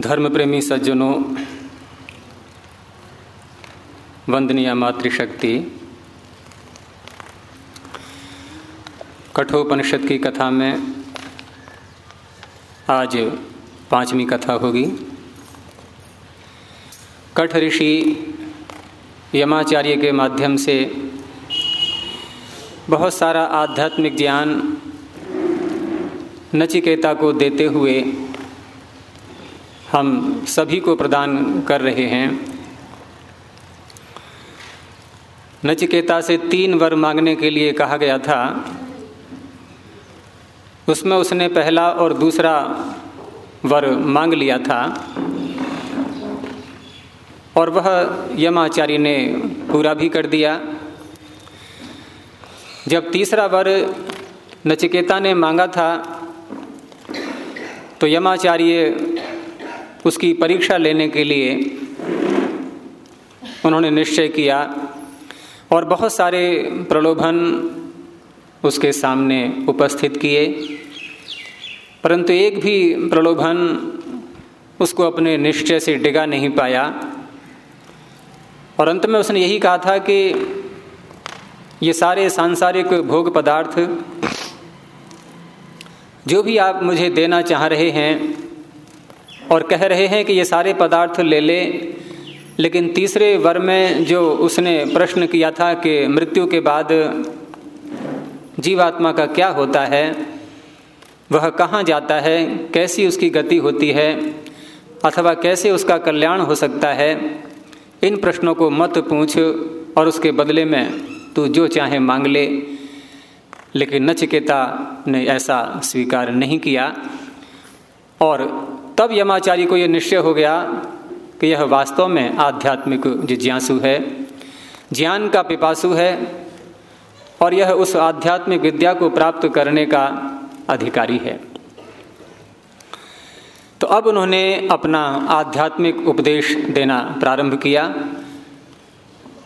धर्म प्रेमी सज्जनों, वंदनीय मातृशक्ति, कठोपनिषद की कथा में आज पांचवी कथा होगी। कठ ऋषि यमाचार्य के माध्यम से बहुत सारा आध्यात्मिक ज्ञान नचिकेता को देते हुए हम सभी को प्रदान कर रहे हैं। नचिकेता से तीन वर मांगने के लिए कहा गया था। उसमें उसने पहला और दूसरा वर मांग लिया था। और वह यमाचार्य ने पूरा भी कर दिया। जब तीसरा वर नचिकेता ने मांगा था तो यमाचार्य उसकी परीक्षा लेने के लिए उन्होंने निश्चय किया और बहुत सारे प्रलोभन उसके सामने उपस्थित किए। परंतु एक भी प्रलोभन उसको अपने निश्चय से डिगा नहीं पाया। और अंत में उसने यही कहा था कि ये सारे सांसारिक भोग पदार्थ जो भी आप मुझे देना चाह रहे हैं और कह रहे हैं कि ये सारे पदार्थ ले ले, लेकिन तीसरे वर में जो उसने प्रश्न किया था कि मृत्यु के बाद जीवात्मा का क्या होता है, वह कहाँ जाता है, कैसी उसकी गति होती है, अथवा कैसे उसका कल्याण हो सकता है, इन प्रश्नों को मत पूछ और उसके बदले में तू जो चाहे मांग ले। लेकिन नचिकेता ने ऐसा स्वीकार नहीं किया। और तब यमाचार्य को यह निश्चय हो गया कि यह वास्तव में आध्यात्मिक जिज्ञासु है, ज्ञान का पिपासु है, और यह उस आध्यात्मिक विद्या को प्राप्त करने का अधिकारी है। तो अब उन्होंने अपना आध्यात्मिक उपदेश देना प्रारंभ किया।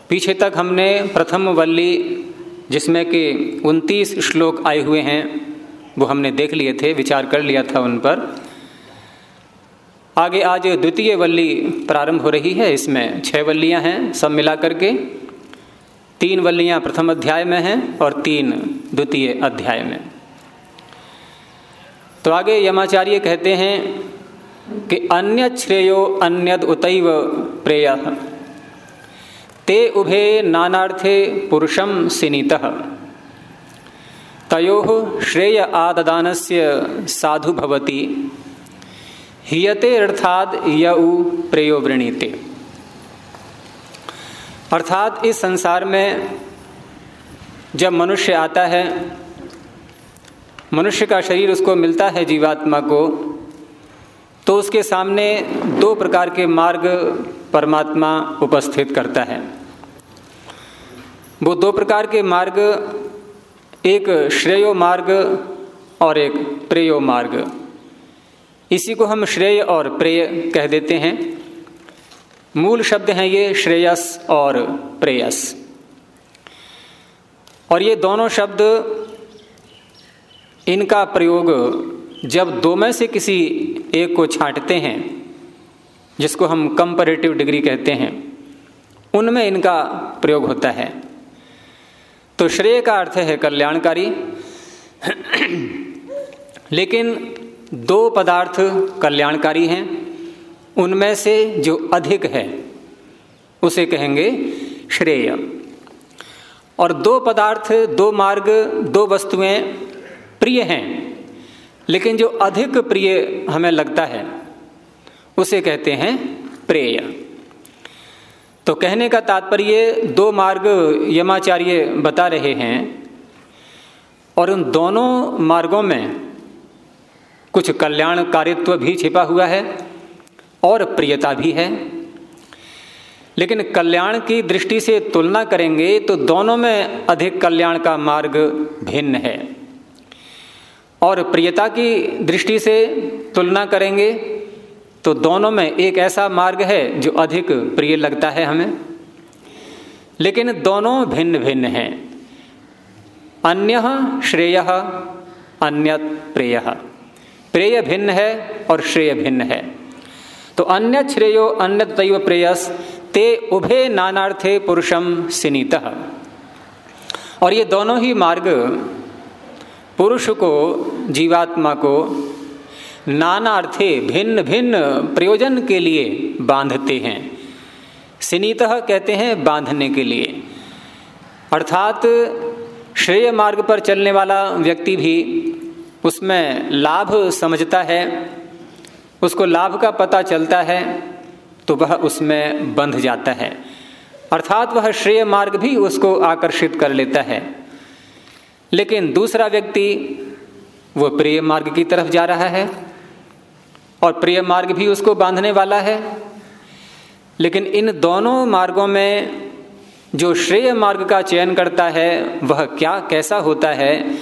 पीछे तक हमने प्रथम वल्ली जिसमें कि उनतीस श्लोक आए हुए हैं, वो हमने देख लिए थे, विचार कर लिया था उन पर। आगे आज द्वितीय वल्ली प्रारंभ हो रही है, इसमें छह वल्लियाँ हैं, सब मिला करके। तीन वल्लियाँ प्रथम अध्याय में हैं और तीन द्वितीय अध्याय में। तो आगे यमाचार्य कहते हैं कि अन्य श्रेयो अन्यद उतैव प्रेय। ते उभे नानार्थे पुरुषम सिनीत। तयो श्रेय आददानस्य साधु भवति। हियते अर्थात यऊ प्रेयो वृणीते अर्थात इस संसार में जब मनुष्य आता है, मनुष्य का शरीर उसको मिलता है जीवात्मा को तो उसके सामने दो प्रकार के मार्ग परमात्मा उपस्थित करता है। वो दो प्रकार के मार्ग, एक श्रेयो मार्ग और एक प्रेयो मार्ग। इसी को हम श्रेय और प्रेय कह देते हैं। मूल शब्द हैं ये श्रेयस और प्रेयस। और ये दोनों शब्द, इनका प्रयोग जब दो में से किसी एक को छांटते हैं, जिसको हम कंपरेटिव डिग्री कहते हैं, उनमें इनका प्रयोग होता है। तो श्रेय का अर्थ है कल्याणकारी। लेकिन दो पदार्थ कल्याणकारी हैं। उनमें से जो अधिक है, उसे कहेंगे श्रेय। और दो पदार्थ, दो मार्ग, दो वस्तुएँ प्रिय हैं, लेकिन जो अधिक प्रिय हमें लगता है, उसे कहते हैं प्रेय। तो कहने का तात्पर्य दो मार्ग यमाचार्य बता रहे हैं और उन दोनों मार्गों में कुछ कल्याणकारित्व भी छिपा हुआ है और प्रियता भी है। लेकिन कल्याण की दृष्टि से तुलना करेंगे तो दोनों में अधिक कल्याण का मार्ग भिन्न है। और प्रियता की दृष्टि से तुलना करेंगे तो दोनों में एक ऐसा मार्ग है जो अधिक प्रिय लगता है हमें। लेकिन दोनों भिन्न भिन्न हैं। अन्य श्रेय अन्य प्रेय। प्रेय भिन्न है और श्रेय भिन्न है। तो अन्य श्रेयो अन्य तैव प्रेयस, ते उभे नानार्थे पुरुषम सिनीत। और ये दोनों ही मार्ग पुरुष को, जीवात्मा को नाना अर्थे भिन्न भिन्न प्रयोजन के लिए बांधते हैं। सिनीत कहते हैं बांधने के लिए। अर्थात श्रेय मार्ग पर चलने वाला व्यक्ति भी उसमें लाभ समझता है, उसको लाभ का पता चलता है तो वह उसमें बंध जाता है। अर्थात वह श्रेय मार्ग भी उसको आकर्षित कर लेता है। लेकिन दूसरा व्यक्ति वह प्रिय मार्ग की तरफ़ जा रहा है। और प्रिय मार्ग भी उसको बांधने वाला है। लेकिन इन दोनों मार्गों में जो श्रेय मार्ग का चयन करता है, वह क्या, कैसा होता है?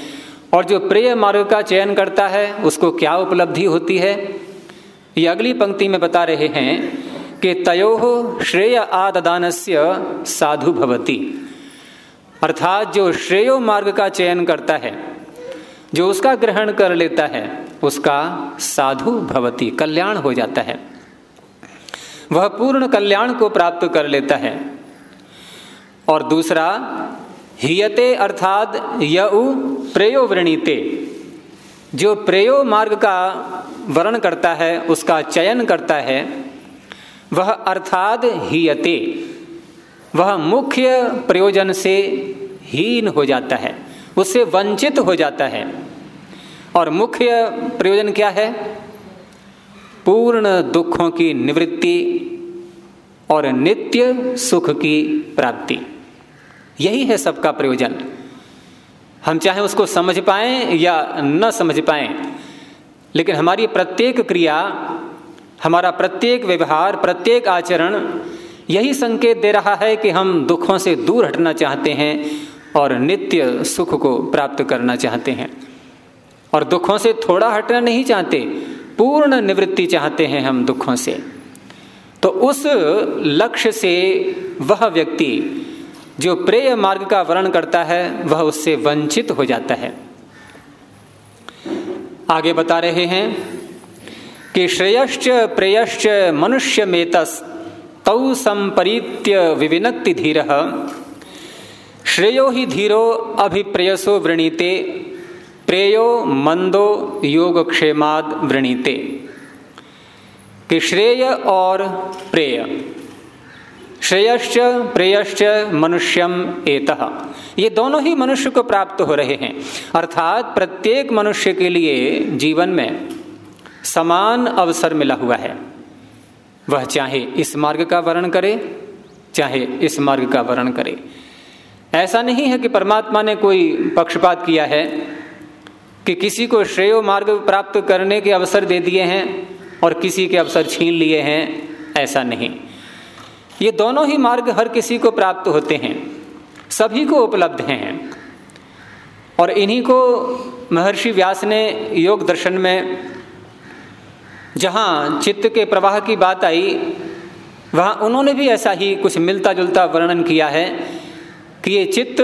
और जो प्रिय मार्ग का चयन करता है, उसको क्या उपलब्धि होती है? ये अगली पंक्ति में बता रहे हैं कि तयो श्रेय आददान साधु भवती। अर्थात जो श्रेयो मार्ग का चयन करता है जो उसका ग्रहण कर लेता है, उसका साधु भवती, कल्याण हो जाता है। वह पूर्ण कल्याण को प्राप्त कर लेता है। और दूसरा, हियते अर्थात यऊ प्रेयो वृणीते। जो प्रेयो मार्ग का वर्ण करता है, उसका चयन करता है, वह अर्थात हियते। वह मुख्य प्रयोजन से हीन हो जाता है। उससे वंचित हो जाता है। और मुख्य प्रयोजन क्या है? पूर्ण दुखों की निवृत्ति और नित्य सुख की प्राप्ति। यही है सबका प्रयोजन। हम चाहे उसको समझ पाए या न समझ पाए, लेकिन हमारी प्रत्येक क्रिया, हमारा प्रत्येक व्यवहार, प्रत्येक आचरण यही संकेत दे रहा है कि हम दुखों से दूर हटना चाहते हैं और नित्य सुख को प्राप्त करना चाहते हैं। और दुखों से थोड़ा हटना नहीं चाहते, पूर्ण निवृत्ति चाहते हैं हम दुखों से। तो उस लक्ष्य से वह व्यक्ति जो प्रेय मार्ग का वर्ण करता है, वह उससे वंचित हो जाता है। आगे बता रहे हैं कि श्रेयश्च प्रेयश्च मनुष्य मेतस तौ संपरीत्य विविनक्ति धीर। श्रेयो ही धीरो अभिप्रेयसो वृणीते, प्रेयो मंदो योगक्षेमाद वृणीते। कि श्रेय और प्रेय। श्रेयश्च, प्रेयश्च, मनुष्यम एत। ये दोनों ही मनुष्य को प्राप्त हो रहे हैं। अर्थात प्रत्येक मनुष्य के लिए जीवन में समान अवसर मिला हुआ है। वह चाहे इस मार्ग का वर्ण करे, चाहे इस मार्ग का वर्ण करे। ऐसा नहीं है कि परमात्मा ने कोई पक्षपात किया है कि किसी को श्रेय मार्ग प्राप्त करने के अवसर दे दिए हैं और किसी के अवसर छीन लिए हैं, ऐसा नहीं। ये दोनों ही मार्ग हर किसी को प्राप्त होते हैं, सभी को उपलब्ध हैं। और इन्हीं को महर्षि व्यास ने योग दर्शन में, जहाँ चित्त के प्रवाह की बात आई, वहाँ उन्होंने भी ऐसा ही कुछ मिलता जुलता वर्णन किया है कि ये चित्त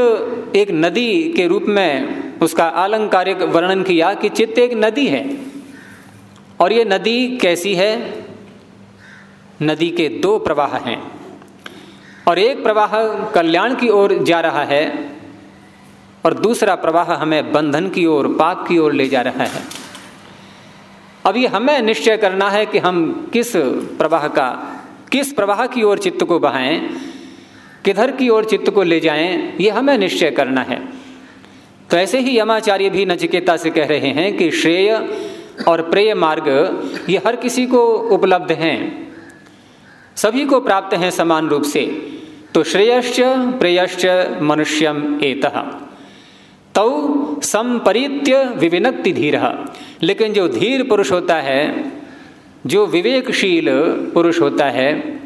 एक नदी के रूप में उसका आलंकारिक वर्णन किया कि चित्त एक नदी है। और ये नदी कैसी है? नदी के दो प्रवाह हैं। और एक प्रवाह कल्याण की ओर जा रहा है और दूसरा प्रवाह हमें बंधन की ओर, पाप की ओर ले जा रहा है। अब ये हमें निश्चय करना है कि हम किस प्रवाह का, किस प्रवाह की ओर चित्त को बहाएँ किधर की ओर चित्त को ले जाएँ, ये हमें निश्चय करना है। तो ऐसे ही यमाचार्य भी नचिकेता से कह रहे हैं कि श्रेय और प्रेय मार्ग, ये हर किसी को उपलब्ध हैं। सभी को प्राप्त हैं समान रूप से। तो श्रेयश्च, प्रेयश्च, मनुष्यम एत। तौ संपरीत्य विविनक्ति धीर। लेकिन जो धीर पुरुष होता है, जो विवेकशील पुरुष होता है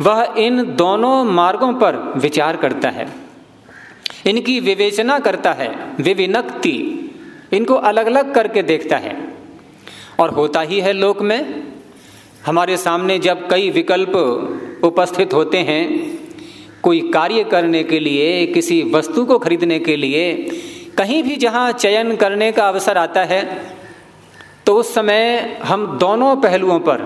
वह इन दोनों मार्गों पर विचार करता है। इनकी विवेचना करता है, विविनक्ति इनको अलग अलग करके देखता है। और होता ही है लोक में, हमारे सामने जब कई विकल्प उपस्थित होते हैं, कोई कार्य करने के लिए, किसी वस्तु को खरीदने के लिए, कहीं भी जहाँ चयन करने का अवसर आता है तो उस समय हम दोनों पहलुओं पर,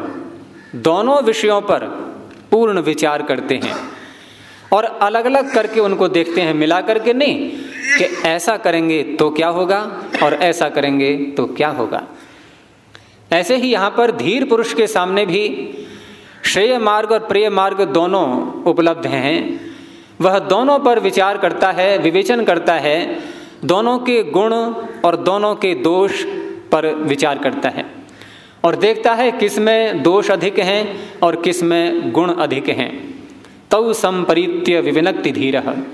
दोनों विषयों पर पूर्ण विचार करते हैं और अलग अलग करके उनको देखते हैं, मिला करके नहीं कि ऐसा करेंगे तो क्या होगा और ऐसा करेंगे तो क्या होगा। ऐसे ही यहाँ पर धीर पुरुष के सामने भी श्रेय मार्ग और प्रिय मार्ग दोनों उपलब्ध हैं। वह दोनों पर विचार करता है, विवेचन करता है, दोनों के गुण और दोनों के दोष पर विचार करता है। और देखता है किसमें दोष अधिक हैं और किसमें गुण अधिक हैं। तव संपरीत्य विविनक्ति धीर।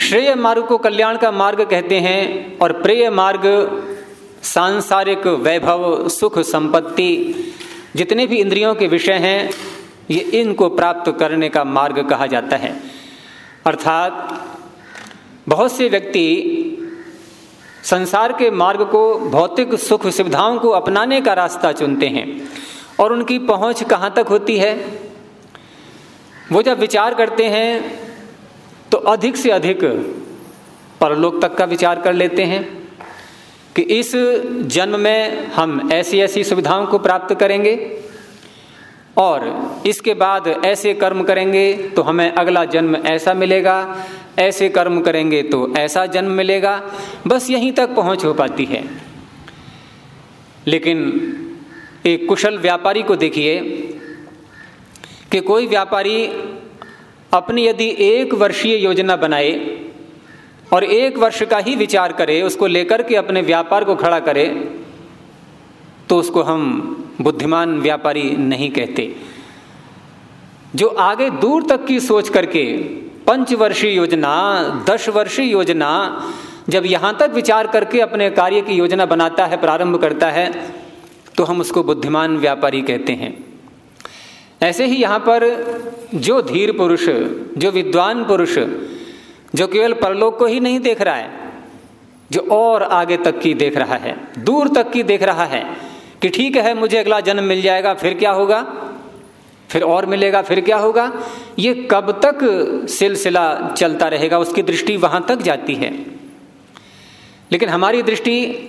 श्रेय मार्ग को कल्याण का मार्ग कहते हैं और प्रेय मार्ग सांसारिक वैभव, सुख संपत्ति, जितने भी इंद्रियों के विषय हैं, ये इनको प्राप्त करने का मार्ग कहा जाता है। अर्थात, बहुत से व्यक्ति संसार के मार्ग को, भौतिक सुख सुविधाओं को अपनाने का रास्ता चुनते हैं। और उनकी पहुँच कहाँ तक होती है? वो जब विचार करते हैं तो अधिक से अधिक परलोक तक का विचार कर लेते हैं कि इस जन्म में हम ऐसी ऐसी सुविधाओं को प्राप्त करेंगे और इसके बाद ऐसे कर्म करेंगे तो हमें अगला जन्म ऐसा मिलेगा, ऐसे कर्म करेंगे तो ऐसा जन्म मिलेगा। बस यहीं तक पहुँच हो पाती है। लेकिन एक कुशल व्यापारी को देखिए कि कोई व्यापारी अपनी यदि एक वर्षीय योजना बनाए और एक वर्ष का ही विचार करे, उसको लेकर के अपने व्यापार को खड़ा करे तो उसको हम बुद्धिमान व्यापारी नहीं कहते। जो आगे दूर तक की सोच करके पंचवर्षीय योजना दस वर्षीय योजना, जब यहाँ तक विचार करके अपने कार्य की योजना बनाता है, प्रारंभ करता है तो हम उसको बुद्धिमान व्यापारी कहते हैं। ऐसे ही यहाँ पर जो धीर पुरुष, जो विद्वान पुरुष, जो केवल परलोक को ही नहीं देख रहा है, जो और आगे तक की देख रहा है, दूर तक की देख रहा है कि ठीक है, मुझे अगला जन्म मिल जाएगा, फिर क्या होगा? फिर और मिलेगा, फिर क्या होगा? ये कब तक सिलसिला चलता रहेगा? उसकी दृष्टि वहाँ तक जाती है। लेकिन हमारी दृष्टि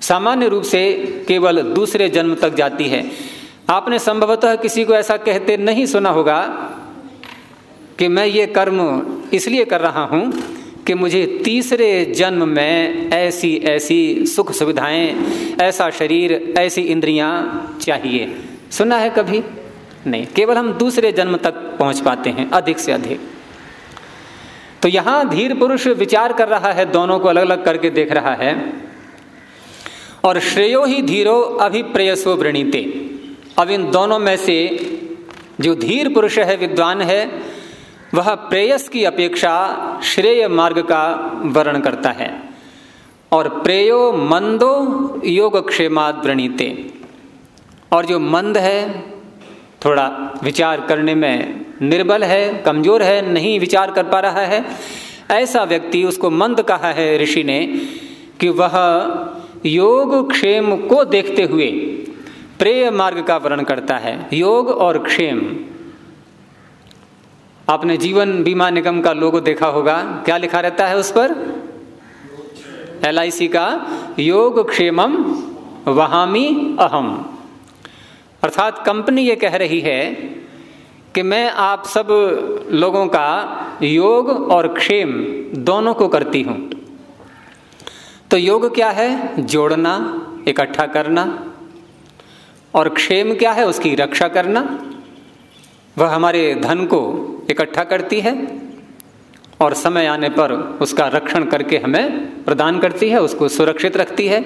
सामान्य रूप से केवल दूसरे जन्म तक जाती है। आपने संभवतः किसी को ऐसा कहते नहीं सुना होगा कि मैं ये कर्म इसलिए कर रहा हूँ कि मुझे तीसरे जन्म में ऐसी ऐसी सुख सुविधाएँ, ऐसा शरीर, ऐसी इंद्रियाँ चाहिए। सुना है कभी? नहीं। केवल हम दूसरे जन्म तक पहुँच पाते हैं, अधिक से अधिक। तो यहाँ धीर पुरुष विचार कर रहा है, दोनों को अलग अलग करके देख रहा है। और श्रेयो ही धीरो अभिप्रेयसो वृणीते। अब इन दोनों में से जो धीर पुरुष है, विद्वान है वह प्रेयस की अपेक्षा श्रेय मार्ग का वर्ण करता है। और प्रेयो मंदो योग क्षेमाद और जो मंद है, थोड़ा विचार करने में निर्बल है, कमज़ोर है, नहीं विचार कर पा रहा है, ऐसा व्यक्ति उसको मंद कहा है ऋषि ने कि वह योग क्षेम को देखते हुए प्रेय मार्ग का वर्ण करता है। योग और क्षेम आपने जीवन बीमा निगम का लोगो देखा होगा। क्या लिखा रहता है उस पर? एलआईसी का, योग क्षेमम वहामी अहम। अर्थात कंपनी ये कह रही है कि मैं आप सब लोगों का योग और क्षेम दोनों को करती हूँ। तो योग क्या है? जोड़ना, इकट्ठा करना। और क्षेम क्या है? उसकी रक्षा करना। वह हमारे धन को इकट्ठा करती है और समय आने पर उसका रक्षण करके हमें प्रदान करती है, उसको सुरक्षित रखती है।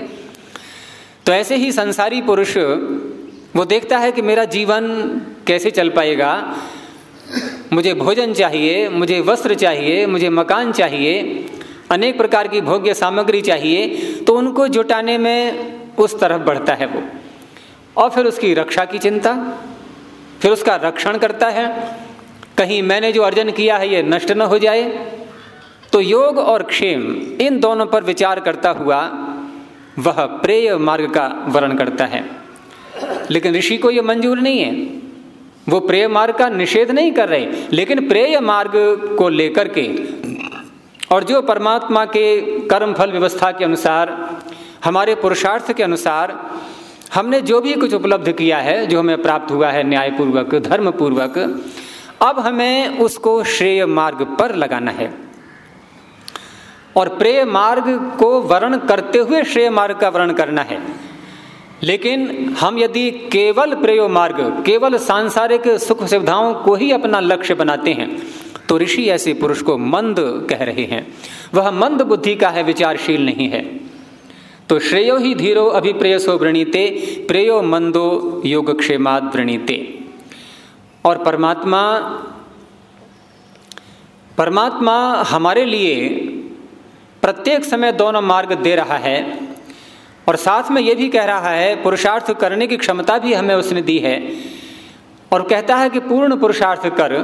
तो ऐसे ही संसारी पुरुष, वो देखता है कि मेरा जीवन कैसे चल पाएगा। मुझे भोजन चाहिए, मुझे वस्त्र चाहिए, मुझे मकान चाहिए, अनेक प्रकार की भोग्य सामग्री चाहिए तो उनको जुटाने में उस तरफ़ बढ़ता है वो। और फिर उसकी रक्षा की चिंता, फिर उसका रक्षण करता है। कहीं मैंने जो अर्जन किया है, ये नष्ट न हो जाए। तो योग और क्षेम, इन दोनों पर विचार करता हुआ, वह प्रेय मार्ग का वर्ण करता है। लेकिन ऋषि को यह मंजूर नहीं है। वो प्रेय मार्ग का निषेध नहीं कर रहे। लेकिन प्रेय मार्ग को लेकर के और जो परमात्मा के कर्म फल व्यवस्था के अनुसार, हमारे पुरुषार्थ के अनुसार, हमने जो भी कुछ उपलब्ध किया है, जो हमें प्राप्त हुआ है, न्यायपूर्वक, धर्मपूर्वक अब हमें उसको श्रेय मार्ग पर लगाना है। और प्रेय मार्ग को वर्ण करते हुए श्रेय मार्ग का वर्ण करना है। लेकिन हम यदि केवल प्रेय मार्ग, केवल सांसारिक सुख सुविधाओं को ही अपना लक्ष्य बनाते हैं तो ऋषि ऐसे पुरुष को मंद कह रहे हैं। वह मंद बुद्धि का है, विचारशील नहीं है। तो श्रेयो ही धीरो अभिप्रेयसो वृणीते, प्रेयो मंदो योगक्षेमाद वृणीते। और परमात्मा परमात्मा हमारे लिए प्रत्येक समय दोनों मार्ग दे रहा है। और साथ में ये भी कह रहा है, पुरुषार्थ करने की क्षमता भी हमें उसने दी है। और कहता है कि पूर्ण पुरुषार्थ कर,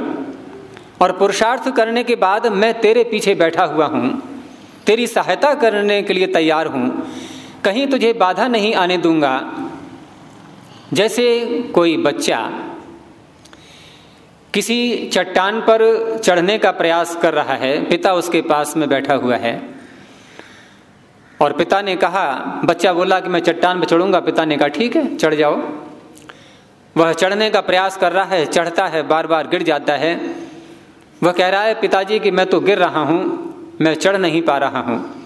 और पुरुषार्थ करने के बाद मैं तेरे पीछे बैठा हुआ हूँ, तेरी सहायता करने के लिए तैयार हूँ। कहीं तुझे बाधा नहीं आने दूँगा। जैसे कोई बच्चा किसी चट्टान पर चढ़ने का प्रयास कर रहा है, पिता उसके पास में बैठा हुआ है। और पिता ने कहा, बच्चा बोला कि मैं चट्टान पर चढ़ूँगा। पिता ने कहा, ठीक है, चढ़ जाओ। वह चढ़ने का प्रयास कर रहा है, चढ़ता है बार बार गिर जाता है। वह कह रहा है, पिताजी, कि मैं तो गिर रहा हूँ, मैं चढ़ नहीं पा रहा हूँ।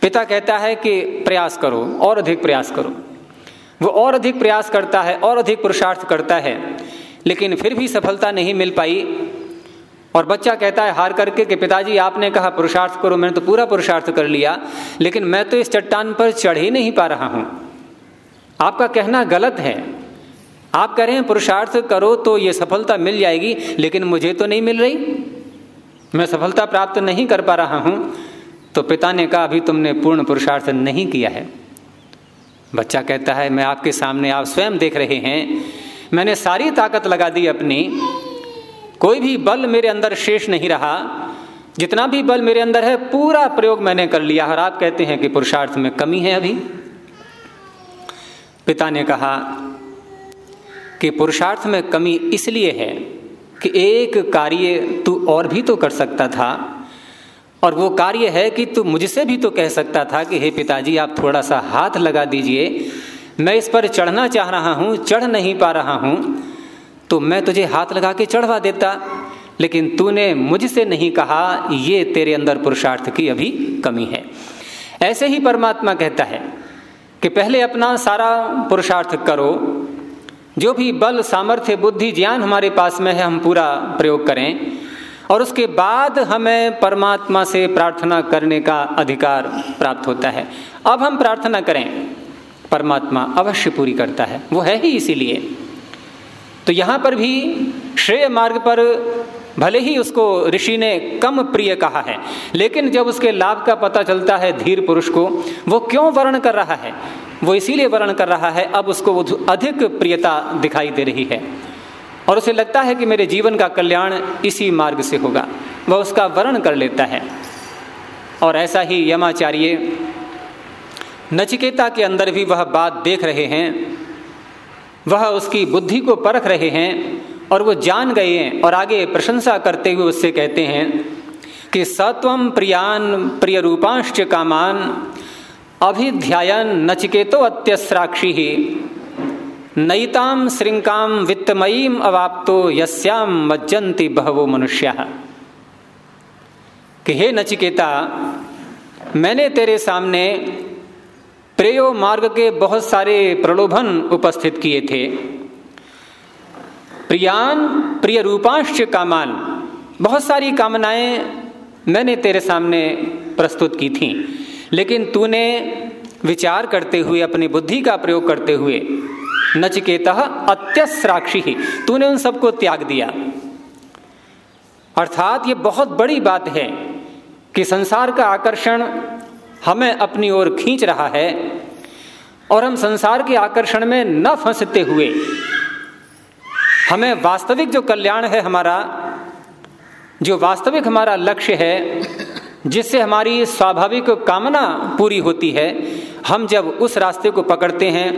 पिता कहता है कि, प्रयास करो, और अधिक प्रयास करो। वो और अधिक प्रयास करता है, और अधिक पुरुषार्थ करता है। लेकिन फिर भी सफलता नहीं मिल पाई। और बच्चा कहता है हार करके कि पिताजी, आपने कहा पुरुषार्थ करो, मैंने तो पूरा पुरुषार्थ कर लिया, लेकिन मैं तो इस चट्टान पर चढ़ ही नहीं पा रहा हूँ। आपका कहना गलत है। आप कह रहे हैं पुरुषार्थ करो तो ये सफलता मिल जाएगी, लेकिन मुझे तो नहीं मिल रही। मैं सफलता प्राप्त नहीं कर पा रहा हूँ तो पिता ने कहा, अभी तुमने पूर्ण पुरुषार्थ नहीं किया है। बच्चा कहता है, मैं आपके सामने आप स्वयं देख रहे हैं मैंने सारी ताकत लगा दी अपनी। कोई भी बल मेरे अंदर शेष नहीं रहा। जितना भी बल मेरे अंदर है, पूरा प्रयोग मैंने कर लिया। और आप कहते हैं कि पुरुषार्थ में कमी है अभी। पिता ने कहा कि पुरुषार्थ में कमी इसलिए है कि एक कार्य तू और भी तो कर सकता था, और वो कार्य है कि तू मुझसे भी तो कह सकता था कि, हे पिताजी, आप थोड़ा सा हाथ लगा दीजिए। मैं इस पर चढ़ना चाह रहा हूँ, चढ़ नहीं पा रहा हूँ तो मैं तुझे हाथ लगा के चढ़वा देता। लेकिन तूने मुझसे नहीं कहा, ये तेरे अंदर पुरुषार्थ की अभी कमी है। ऐसे ही परमात्मा कहता है कि पहले अपना सारा पुरुषार्थ करो। जो भी बल, सामर्थ्य, बुद्धि, ज्ञान हमारे पास में है, हम पूरा प्रयोग करें। और उसके बाद हमें परमात्मा से प्रार्थना करने का अधिकार प्राप्त होता है। अब हम प्रार्थना करें। परमात्मा अवश्य पूरी करता है। वो है ही इसीलिए। तो यहाँ पर भी श्रेय मार्ग पर भले ही उसको ऋषि ने कम प्रिय कहा है, लेकिन जब उसके लाभ का पता चलता है धीर पुरुष को, वो क्यों वर्ण कर रहा है? वो इसीलिए वर्ण कर रहा है, अब उसको अधिक प्रियता दिखाई दे रही है। और उसे लगता है कि मेरे जीवन का कल्याण इसी मार्ग से होगा। वह उसका वर्ण कर लेता है। और ऐसा ही यमाचार्य नचिकेता के अंदर भी वह बात देख रहे हैं। वह उसकी बुद्धि को परख रहे हैं और वो जान गए हैं और आगे प्रशंसा करते हुए उससे कहते हैं कि सत्वम प्रियान प्रिय रूपांश कामान अभिध्यायन नचिकेतो अत्यस्राक्षी। ही नईताम श्रृंकाम वित्तमयीम अवाप्तो यस्याम मज्जंती बहवो मनुष्य। कि हे नचिकेता, मैंने तेरे सामने प्रेयो मार्ग के बहुत सारे प्रलोभन उपस्थित किए थे। प्रियान, प्रिय रूपांश कामान बहुत सारी कामनाएँ मैंने तेरे सामने प्रस्तुत की थी, लेकिन तूने विचार करते हुए, अपनी बुद्धि का प्रयोग करते हुए, नचकेत अत्यस्राक्षी ही, तूने उन सबको त्याग दिया। अर्थात ये बहुत बड़ी बात है कि संसार का आकर्षण हमें अपनी ओर खींच रहा है और हम संसार के आकर्षण में न फंसते हुए, हमें वास्तविक जो कल्याण है हमारा, जो वास्तविक हमारा लक्ष्य है, जिससे हमारी स्वाभाविक कामना पूरी होती है, हम जब उस रास्ते को पकड़ते हैं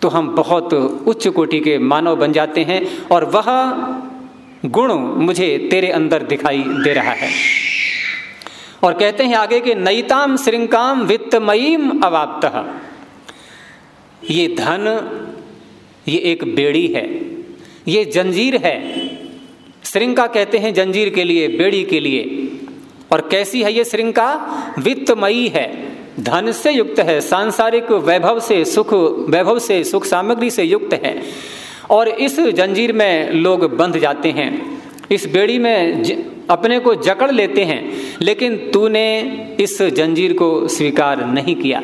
तो हम बहुत उच्च कोटि के मानव बन जाते हैं और वह गुण मुझे तेरे अंदर दिखाई दे रहा है। और कहते हैं आगे कि नईताम श्रृंकाम वित्तमयीम अवाप्त। ये धन, ये एक बेड़ी है, ये जंजीर है। श्रृंका कहते हैं जंजीर के लिए, बेड़ी के लिए। और कैसी है ये श्रृंका वित्तमयी है। धन से युक्त है, सांसारिक वैभव से सुख, वैभव से सुख सामग्री से युक्त है। और इस जंजीर में लोग बंध जाते हैं। इस बेड़ी में अपने को जकड़ लेते हैं, लेकिन तूने इस जंजीर को स्वीकार नहीं किया।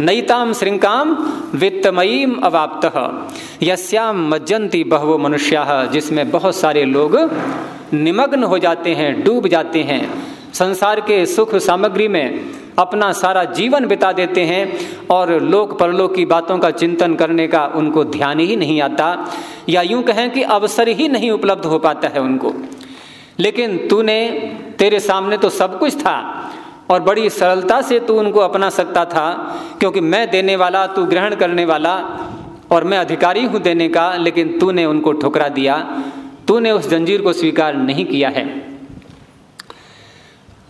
नईताम श्रृंकाम वित्तमयीम अवाप्त। यश्याम मज्जंती बहवो मनुष्या, जिसमें बहुत सारे लोग निमग्न हो जाते हैं, डूब जाते हैं। संसार के सुख सामग्री में अपना सारा जीवन बिता देते हैं और लोक परलोक की बातों का चिंतन करने का उनको ध्यान ही नहीं आता। या यूँ कहें कि अवसर ही नहीं उपलब्ध हो पाता है उनको। लेकिन तूने, तेरे सामने तो सब कुछ था, और बड़ी सरलता से तू उनको अपना सकता था, क्योंकि मैं देने वाला, तू ग्रहण करने वाला, और मैं अधिकारी हूँ देने का, लेकिन तूने उनको ठुकरा दिया। तूने उस जंजीर को स्वीकार नहीं किया है।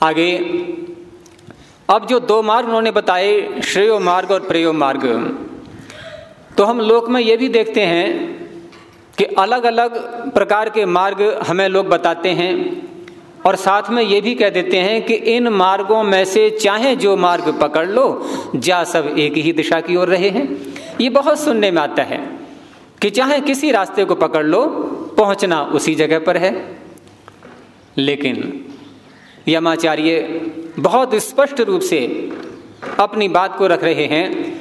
आगे, अब जो दो मार्ग उन्होंने बताए, श्रेयो मार्ग और प्रेय मार्ग तो हम लोक में ये भी देखते हैं कि अलग अलग प्रकार के मार्ग हमें लोग बताते हैं और साथ में ये भी कह देते हैं कि इन मार्गों में से चाहे जो मार्ग पकड़ लो, जा सब एक ही दिशा की ओर रहे हैं। ये बहुत सुनने में आता है कि चाहे किसी रास्ते को पकड़ लो, पहुँचना उसी जगह पर है। लेकिन यमाचार्य बहुत स्पष्ट रूप से अपनी बात को रख रहे हैं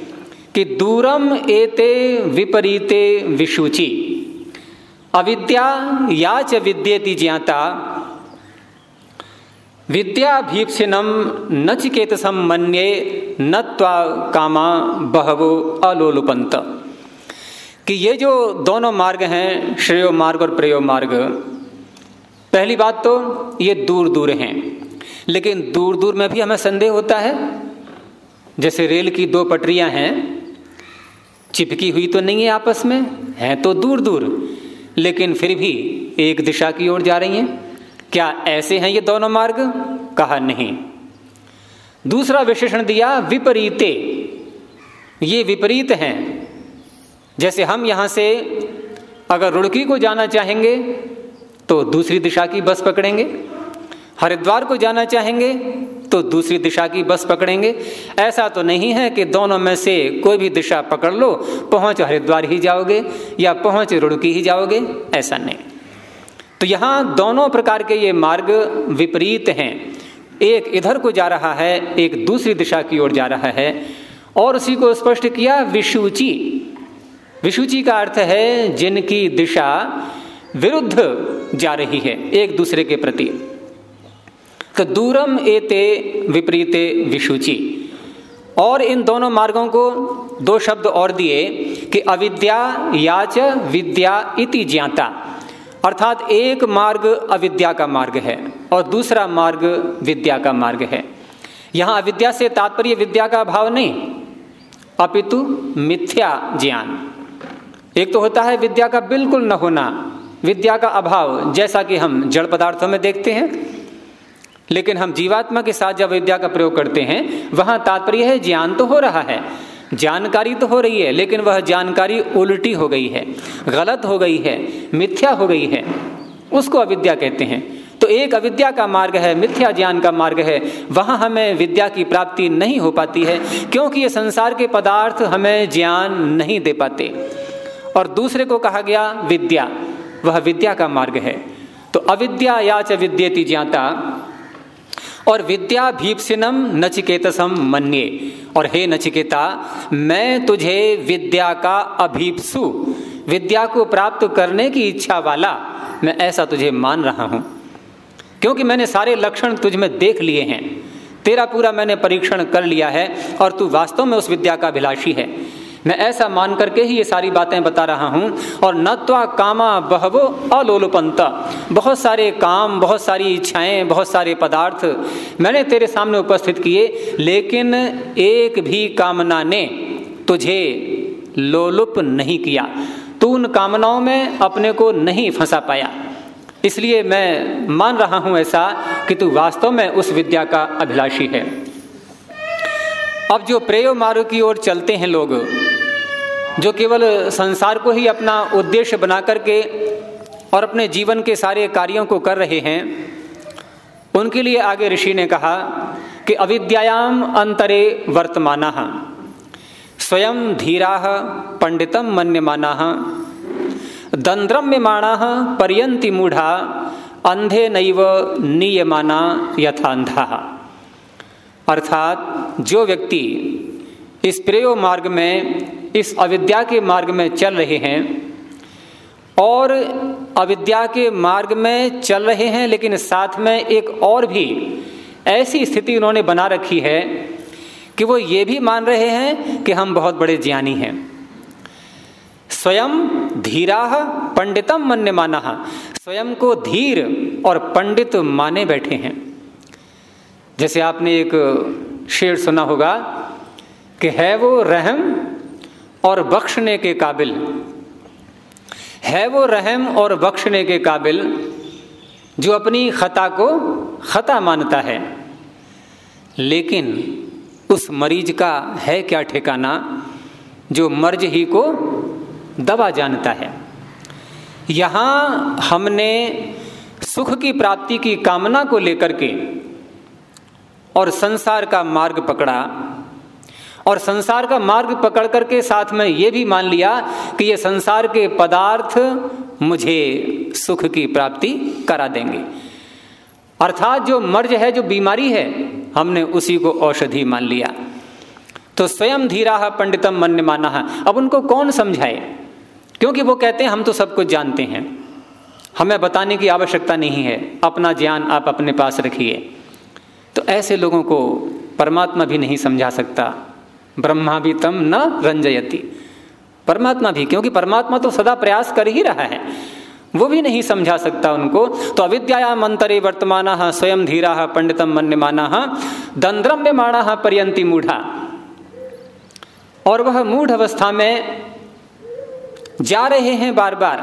कि दूरम एते विपरीते विशुचि। अविद्या या च विद्येति ज्ञाता। विद्याभीप्सिनम नचिकेतसम मन्ये न कामा बहवो अलोलुपंत कि ये जो दोनों मार्ग हैं, श्रेयो मार्ग और प्रयो मार्ग, पहली बात तो ये दूर दूर हैं। लेकिन दूर दूर में भी हमें संदेह होता है। जैसे रेल की दो पटरियाँ हैं, चिपकी हुई तो नहीं है आपस में, हैं तो दूर दूर लेकिन फिर भी एक दिशा की ओर जा रही हैं। क्या ऐसे हैं ये दोनों मार्ग? कहा नहीं। दूसरा विशेषण दिया, विपरीते। ये विपरीत हैं। जैसे हम यहाँ से अगर रुड़की को जाना चाहेंगे तो दूसरी दिशा की बस पकड़ेंगे। हरिद्वार को जाना चाहेंगे तो दूसरी दिशा की बस पकड़ेंगे। ऐसा तो नहीं है कि दोनों में से कोई भी दिशा पकड़ लो, पहुँच हरिद्वार ही जाओगे या पहुँच रुड़की ही जाओगे, ऐसा नहीं। तो यहाँ दोनों प्रकार के ये मार्ग विपरीत हैं। एक इधर को जा रहा है, एक दूसरी दिशा की ओर जा रहा है। और उसी को स्पष्ट किया, विशुचि। विशुचि का अर्थ है, जिनकी दिशा विरुद्ध जा रही है, एक दूसरे के प्रति। दूरम एते विपरीते विशुचि। और इन दोनों मार्गों को दो शब्द और दिए कि अविद्या याच विद्या इति ज्ञाता। अर्थात एक मार्ग अविद्या का मार्ग है और दूसरा मार्ग विद्या का मार्ग है। यहाँ अविद्या से तात्पर्य विद्या का अभाव नहीं, अपितु मिथ्या ज्ञान। एक तो होता है विद्या का बिल्कुल न होना, विद्या का अभाव, जैसा कि हम जड़ पदार्थों में देखते हैं लेकिन हम जीवात्मा के साथ जब विद्या का प्रयोग करते हैं, वहाँ तात्पर्य है, ज्ञान तो हो रहा है। जानकारी तो हो रही है, लेकिन वह जानकारी उल्टी हो गई है, गलत हो गई है, मिथ्या हो गई है। उसको अविद्या कहते हैं। तो एक अविद्या का मार्ग है, मिथ्या ज्ञान का मार्ग है, वहाँ हमें विद्या की प्राप्ति नहीं हो पाती है, क्योंकि ये संसार के पदार्थ हमें ज्ञान नहीं दे पाते। और दूसरे को कहा गया विद्या, वह विद्या का मार्ग है। तो अविद्या या च विद्येति ज्ञाता और विद्या भीपसिनम नचिकेतसम मन्ये। और हे नचिकेता, मैं तुझे विद्या का अभीपसु, विद्या को प्राप्त करने की इच्छा वाला, मैं ऐसा तुझे मान रहा हूँ। क्योंकि मैंने सारे लक्षण तुझ में देख लिए हैं, तेरा पूरा मैंने परीक्षण कर लिया है, और तू वास्तव में उस विद्या का अभिलाषी है। मैं ऐसा मान करके ही ये सारी बातें बता रहा हूँ। और नत्वा कामा बहवो अलोलुपंता। बहुत सारे काम, बहुत सारी इच्छाएँ, बहुत सारे पदार्थ मैंने तेरे सामने उपस्थित किए, लेकिन एक भी कामना ने तुझे लोलुप नहीं किया। तू उन कामनाओं में अपने को नहीं फंसा पाया। इसलिए मैं मान रहा हूँ ऐसा कि तू वास्तव में उस विद्या का अभिलाषी है। अब जो प्रेय मार्ग की ओर चलते हैं लोग, जो केवल संसार को ही अपना उद्देश्य बना करके और अपने जीवन के सारे कार्यों को कर रहे हैं, उनके लिए आगे ऋषि ने कहा कि अविद्याम अंतरे वर्तमान, स्वयं धीरा पंडितम मन्यमाना, दंद्रम्यमाणा पर्यंति मूढ़ा, अंधे नैव नियमाना यथांधा अर्थात जो व्यक्ति इस प्रेय मार्ग में, इस अविद्या के मार्ग में चल रहे हैं और अविद्या के मार्ग में चल रहे हैं, लेकिन साथ में एक और भी ऐसी स्थिति उन्होंने बना रखी है कि वो ये भी मान रहे हैं कि हम बहुत बड़े ज्ञानी हैं। स्वयं धीरा पंडितम मन्य माना स्वयं को धीर और पंडित माने बैठे हैं। जैसे आपने एक शेर सुना होगा कि है वो रहम और बख्शने के काबिल। है वो रहम और बख्शने के काबिल जो अपनी खता को खता मानता है। लेकिन उस मरीज़ का है क्या ठिकाना जो मर्ज ही को दवा जानता है? यहाँ हमने सुख की प्राप्ति की कामना को लेकर के और संसार का मार्ग पकड़ा। और संसार का मार्ग पकड़ करके साथ में ये भी मान लिया कि ये संसार के पदार्थ मुझे सुख की प्राप्ति करा देंगे। अर्थात जो मर्ज है, जो बीमारी है, हमने उसी को औषधि मान लिया। तो स्वयं धीरा पंडितम मन माना है अब उनको कौन समझाए? क्योंकि वो कहते हैं, हम तो सब कुछ जानते हैं। हमें बताने की आवश्यकता नहीं है। अपना ज्ञान आप अपने पास रखिए। तो ऐसे लोगों को परमात्मा भी नहीं समझा सकता। ब्रह्मा भी तम न रंजयती। परमात्मा भी, क्योंकि परमात्मा तो सदा प्रयास कर ही रहा है। वो भी नहीं समझा सकता उनको। तो अविद्या मंतरे वर्तमान स्वयं धीरा पंडितम मन्यमाना दंद्रम्य माणा पर्यंती मूढ़ा। और वह मूढ़ अवस्था में जा रहे हैं बार बार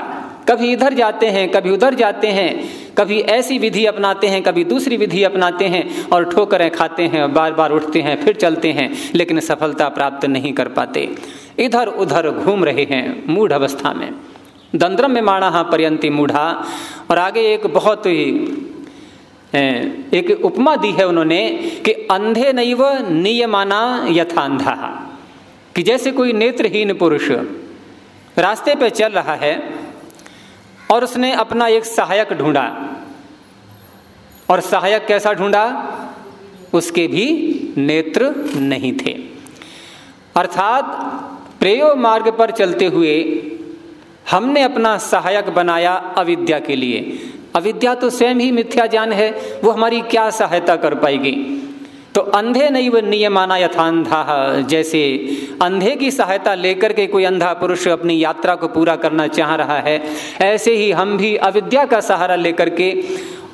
कभी इधर जाते हैं, कभी उधर जाते हैं, कभी ऐसी विधि अपनाते हैं, कभी दूसरी विधि अपनाते हैं और ठोकरें खाते हैं बार बार उठते हैं, फिर चलते हैं, लेकिन सफलता प्राप्त नहीं कर पाते। इधर उधर घूम रहे हैं मूढ़ अवस्था में। दंद्रम में माणा पर्यंती मूढ़ा और आगे एक बहुत ही एक उपमा दी है उन्होंने कि अंधे नैव नियमाना यथांधा कि जैसे कोई नेत्रहीन पुरुष रास्ते पे चल रहा है और उसने अपना एक सहायक ढूंढा। और सहायक कैसा ढूंढा? उसके भी नेत्र नहीं थे। अर्थात प्रेयो मार्ग पर चलते हुए हमने अपना सहायक बनाया अविद्या के लिए। अविद्या तो स्वयं ही मिथ्या ज्ञान है, वो हमारी क्या सहायता कर पाएगी? तो अंधे नहीं व नियमाना यथांधा, जैसे अंधे की सहायता लेकर के कोई अंधा पुरुष अपनी यात्रा को पूरा करना चाह रहा है, ऐसे ही हम भी अविद्या का सहारा लेकर के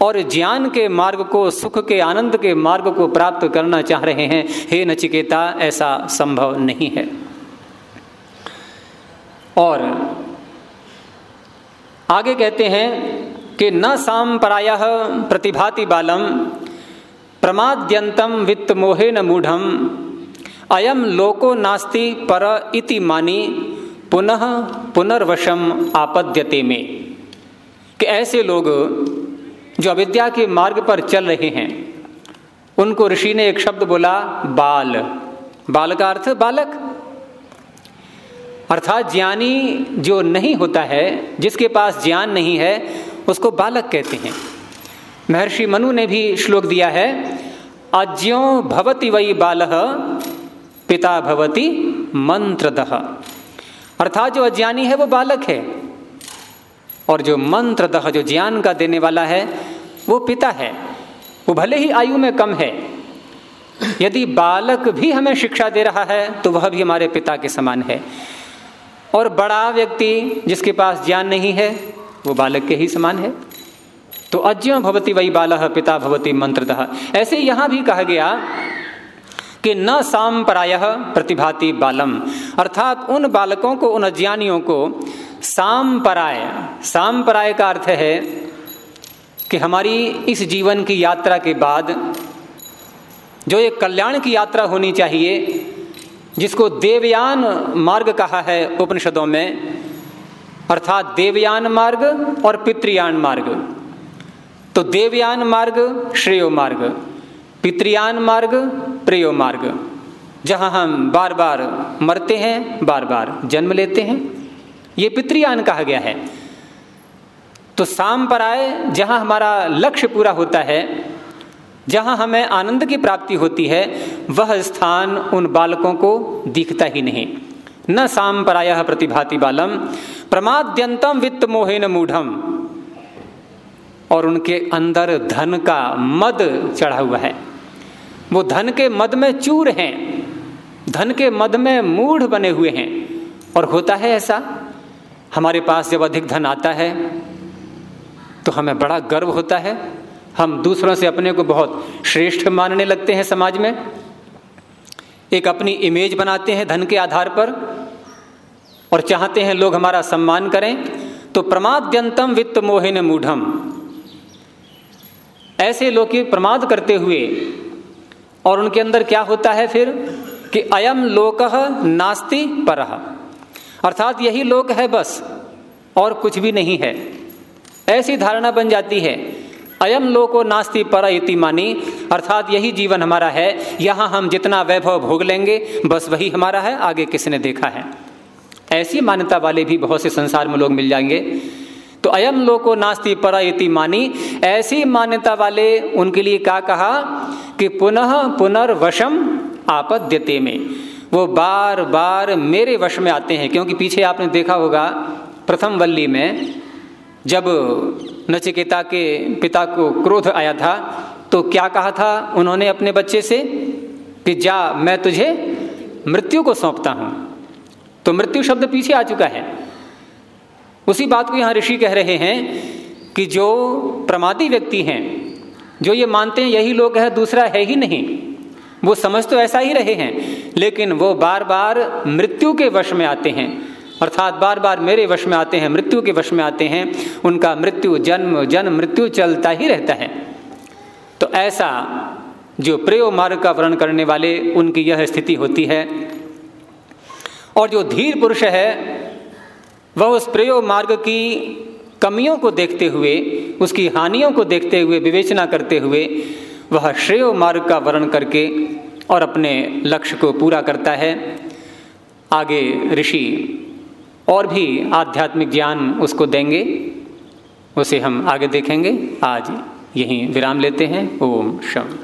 और ज्ञान के मार्ग को, सुख के, आनंद के मार्ग को प्राप्त करना चाह रहे हैं। हे नचिकेता, ऐसा संभव नहीं है। और आगे कहते हैं कि न साम्पराय प्रतिभाति बालम प्रमाद्यंतम वित्त मोहेन मूढ़ अयम लोको नास्ति पर इति मानी, पुनः पुनर्वशम आपद्यते में। कि ऐसे लोग, जो अविद्या के मार्ग पर चल रहे हैं, उनको ऋषि ने एक शब्द बोला, बाल। बाल का अर्थ बालक। अर्थात ज्ञानी जो नहीं होता है, जिसके पास ज्ञान नहीं है, उसको बालक कहते हैं। महर्षि मनु ने भी श्लोक दिया है अज्यो भवती वही बाल, पिता भवती मंत्रदह अर्थात जो अज्ञानी है वो बालक है, और जो मंत्रदह जो ज्ञान का देने वाला है, वो पिता है। वो भले ही आयु में कम है, यदि बालक भी हमें शिक्षा दे रहा है तो वह भी हमारे पिता के समान है। और बड़ा व्यक्ति जिसके पास ज्ञान नहीं है, वो बालक के ही समान है। तो अज्ञ भवती वही बाल, पिता भवती मंत्रतः। ऐसे यहाँ भी कहा गया कि न साम्पराय प्रतिभाति बालम। अर्थात उन बालकों को, उन अज्ञानियों को साम्पराय साम्पराय का अर्थ है कि हमारी इस जीवन की यात्रा के बाद जो एक कल्याण की यात्रा होनी चाहिए, जिसको देवयान मार्ग कहा है उपनिषदों में, अर्थात देवयान मार्ग और पितृयान मार्ग। तो देवयान मार्ग, श्रेय मार्ग, पितृयान मार्ग, प्रेयो मार्ग, जहाँ हम बार बार मरते हैं बार बार जन्म लेते हैं, ये पितृयान कहा गया है। तो पर आए, जहाँ हमारा लक्ष्य पूरा होता है, जहाँ हमें आनंद की प्राप्ति होती है, वह स्थान उन बालकों को दिखता ही नहीं। न शाम पराय प्रतिभाति बालम, प्रमाद्यंतम वित्त मोहेन मूढ़म। और उनके अंदर धन का मद चढ़ा हुआ है। वो धन के मद में चूर हैं, धन के मद में मूढ़ बने हुए हैं। और होता है ऐसा, हमारे पास जब अधिक धन आता है तो हमें बड़ा गर्व होता है। हम दूसरों से अपने को बहुत श्रेष्ठ मानने लगते हैं समाज में। एक अपनी इमेज बनाते हैं धन के आधार पर और चाहते हैं लोग हमारा सम्मान करें। तो प्रमाद्यंतम वित्त मोहिन मूढ़म। ऐसे लोग की प्रमाद करते हुए, और उनके अंदर क्या होता है फिर? कि अयम लोक नास्ति पर। अर्थात यही लोक है बस, और कुछ भी नहीं है। ऐसी धारणा बन जाती है। अयम लोको नास्ति पर इति मानी। अर्थात यही जीवन हमारा है। यहाँ हम जितना वैभव भोग लेंगे, बस वही हमारा है। आगे किसने देखा है? ऐसी मान्यता वाले भी बहुत से संसार में लोग मिल जाएँगे। तो अयम लोको नास्ति पर मानी। ऐसी मान्यता वाले उनके लिए क्या कहा कि पुनः पुनर्वशम आपद्यते में। वो बार बार मेरे वश में आते हैं, क्योंकि पीछे आपने देखा होगा प्रथम वल्ली में, जब नचिकेता के पिता को क्रोध आया था तो क्या कहा था उन्होंने अपने बच्चे से कि जा, मैं तुझे मृत्यु को सौंपता हूँ। तो मृत्यु शब्द पीछे आ चुका है। उसी बात को यहाँ ऋषि कह रहे हैं कि जो प्रमादी व्यक्ति हैं, जो ये मानते हैं यही लोग है, दूसरा है ही नहीं। वो समझ तो ऐसा ही रहे हैं, लेकिन वो बार बार मृत्यु के वश में आते हैं। अर्थात बार बार मेरे वश में आते हैं, मृत्यु के वश में आते हैं, उनका मृत्यु, जन्म जन्म, मृत्यु चलता ही रहता है। तो ऐसा जो प्रेय मार्ग का वर्ण करने वाले, उनकी यह स्थिति होती है। और जो धीर पुरुष है वह उस प्रेय मार्ग की कमियों को देखते हुए, उसकी हानियों को देखते हुए, विवेचना करते हुए, वह श्रेय मार्ग का वर्ण करके और अपने लक्ष्य को पूरा करता है। आगे ऋषि और भी आध्यात्मिक ज्ञान उसको देंगे, उसे हम आगे देखेंगे। आज यहीं विराम लेते हैं। ओम शम